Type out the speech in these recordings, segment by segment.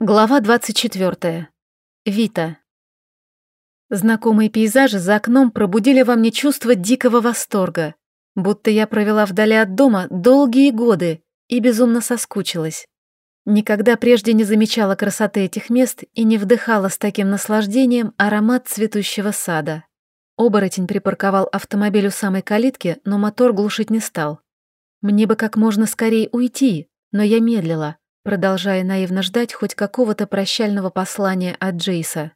Глава 24. Вита. Знакомые пейзажи за окном пробудили во мне чувство дикого восторга, будто я провела вдали от дома долгие годы и безумно соскучилась. Никогда прежде не замечала красоты этих мест и не вдыхала с таким наслаждением аромат цветущего сада. Оборотень припарковал автомобиль у самой калитки, но мотор глушить не стал. Мне бы как можно скорее уйти, но я медлила, продолжая наивно ждать хоть какого-то прощального послания от Джейса.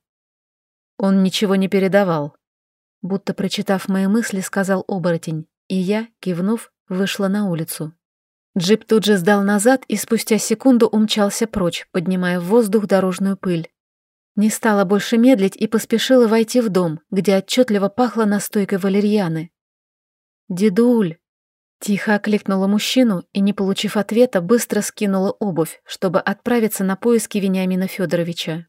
Он ничего не передавал. Будто прочитав мои мысли, сказал оборотень, и я, кивнув, вышла на улицу. Джип тут же сдал назад и спустя секунду умчался прочь, поднимая в воздух дорожную пыль. Не стала больше медлить и поспешила войти в дом, где отчетливо пахло настойкой валерьяны. «Дедуль!» Тихо окликнула мужчину и, не получив ответа, быстро скинула обувь, чтобы отправиться на поиски Вениамина Федоровича.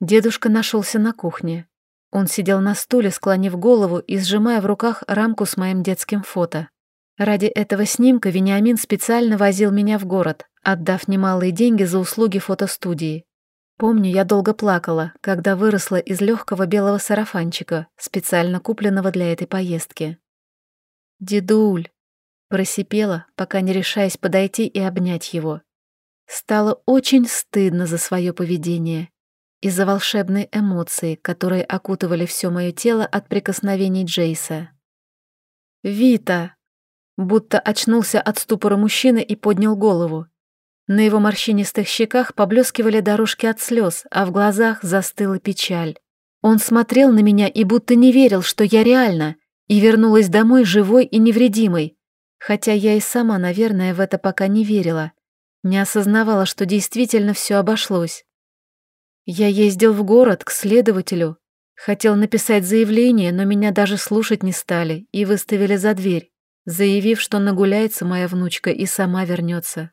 Дедушка нашелся на кухне. Он сидел на стуле, склонив голову и сжимая в руках рамку с моим детским фото. Ради этого снимка Вениамин специально возил меня в город, отдав немалые деньги за услуги фотостудии. Помню, я долго плакала, когда выросла из легкого белого сарафанчика, специально купленного для этой поездки. «Дедуль!» Просипела, пока не решаясь подойти и обнять его. Стало очень стыдно за свое поведение и за волшебные эмоции, которые окутывали все мое тело от прикосновений Джейса. «Вита!» Будто очнулся от ступора мужчины и поднял голову. На его морщинистых щеках поблескивали дорожки от слез, а в глазах застыла печаль. Он смотрел на меня и будто не верил, что я реально, и вернулась домой живой и невредимой, Хотя я и сама, наверное, в это пока не верила. Не осознавала, что действительно все обошлось. Я ездил в город к следователю. Хотел написать заявление, но меня даже слушать не стали и выставили за дверь, заявив, что нагуляется моя внучка и сама вернется.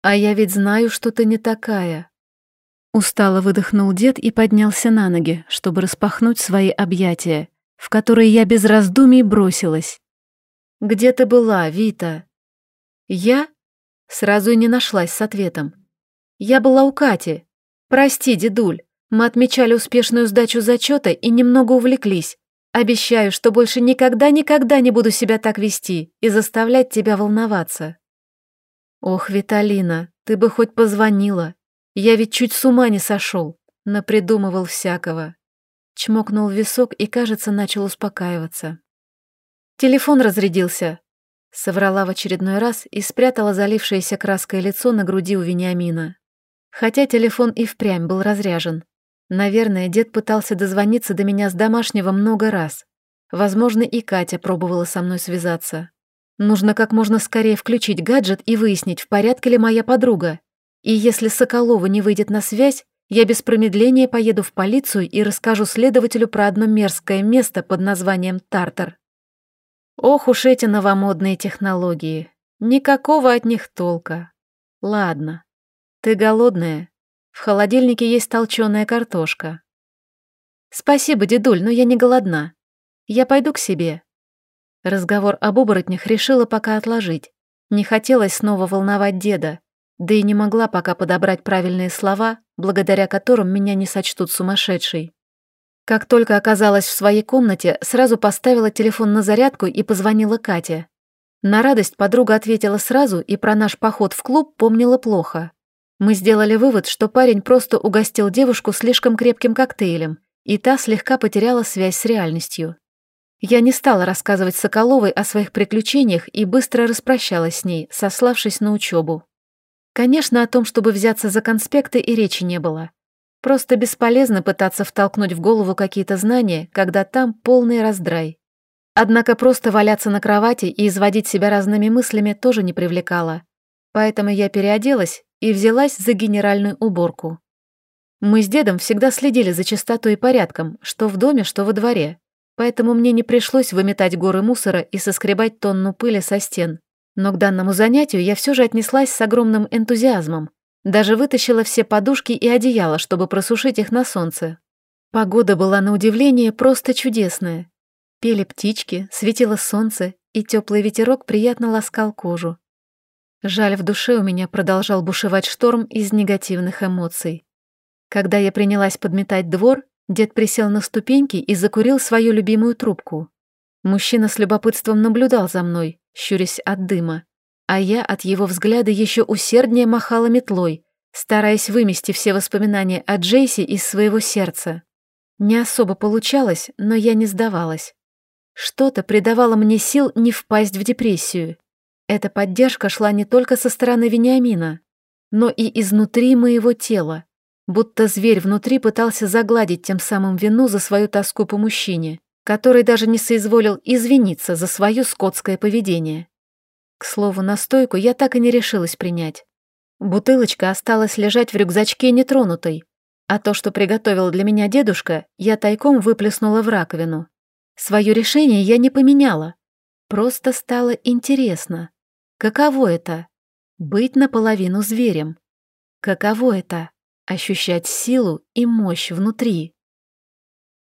А я ведь знаю, что ты не такая. Устало выдохнул дед и поднялся на ноги, чтобы распахнуть свои объятия, в которые я без раздумий бросилась. Где ты была, Вита?» «Я?» Сразу и не нашлась с ответом. «Я была у Кати. Прости, дедуль, мы отмечали успешную сдачу зачета и немного увлеклись. Обещаю, что больше никогда-никогда не буду себя так вести и заставлять тебя волноваться». «Ох, Виталина, ты бы хоть позвонила. Я ведь чуть с ума не сошел, напридумывал всякого». Чмокнул висок и, кажется, начал успокаиваться. «Телефон разрядился», — соврала в очередной раз и спрятала залившееся краской лицо на груди у Вениамина. Хотя телефон и впрямь был разряжен. Наверное, дед пытался дозвониться до меня с домашнего много раз. Возможно, и Катя пробовала со мной связаться. Нужно как можно скорее включить гаджет и выяснить, в порядке ли моя подруга. И если Соколова не выйдет на связь, я без промедления поеду в полицию и расскажу следователю про одно мерзкое место под названием Тартар. Ох уж эти новомодные технологии. Никакого от них толка. Ладно. Ты голодная? В холодильнике есть толченая картошка. Спасибо, дедуль, но я не голодна. Я пойду к себе. Разговор об оборотнях решила пока отложить. Не хотелось снова волновать деда, да и не могла пока подобрать правильные слова, благодаря которым меня не сочтут сумасшедшей. Как только оказалась в своей комнате, сразу поставила телефон на зарядку и позвонила Кате. На радость подруга ответила сразу и про наш поход в клуб помнила плохо. Мы сделали вывод, что парень просто угостил девушку слишком крепким коктейлем, и та слегка потеряла связь с реальностью. Я не стала рассказывать Соколовой о своих приключениях и быстро распрощалась с ней, сославшись на учебу. Конечно, о том, чтобы взяться за конспекты, и речи не было. Просто бесполезно пытаться втолкнуть в голову какие-то знания, когда там полный раздрай. Однако просто валяться на кровати и изводить себя разными мыслями тоже не привлекало. Поэтому я переоделась и взялась за генеральную уборку. Мы с дедом всегда следили за чистотой и порядком, что в доме, что во дворе. Поэтому мне не пришлось выметать горы мусора и соскребать тонну пыли со стен. Но к данному занятию я все же отнеслась с огромным энтузиазмом. Даже вытащила все подушки и одеяло, чтобы просушить их на солнце. Погода была на удивление просто чудесная. Пели птички, светило солнце, и теплый ветерок приятно ласкал кожу. Жаль, в душе у меня продолжал бушевать шторм из негативных эмоций. Когда я принялась подметать двор, дед присел на ступеньки и закурил свою любимую трубку. Мужчина с любопытством наблюдал за мной, щурясь от дыма, а я от его взгляда еще усерднее махала метлой, стараясь вымести все воспоминания о Джейси из своего сердца. Не особо получалось, но я не сдавалась. Что-то придавало мне сил не впасть в депрессию. Эта поддержка шла не только со стороны Вениамина, но и изнутри моего тела, будто зверь внутри пытался загладить тем самым вину за свою тоску по мужчине, который даже не соизволил извиниться за свое скотское поведение. К слову, настойку я так и не решилась принять. Бутылочка осталась лежать в рюкзачке нетронутой, а то, что приготовил для меня дедушка, я тайком выплеснула в раковину. Свое решение я не поменяла. Просто стало интересно. Каково это — быть наполовину зверем? Каково это — ощущать силу и мощь внутри?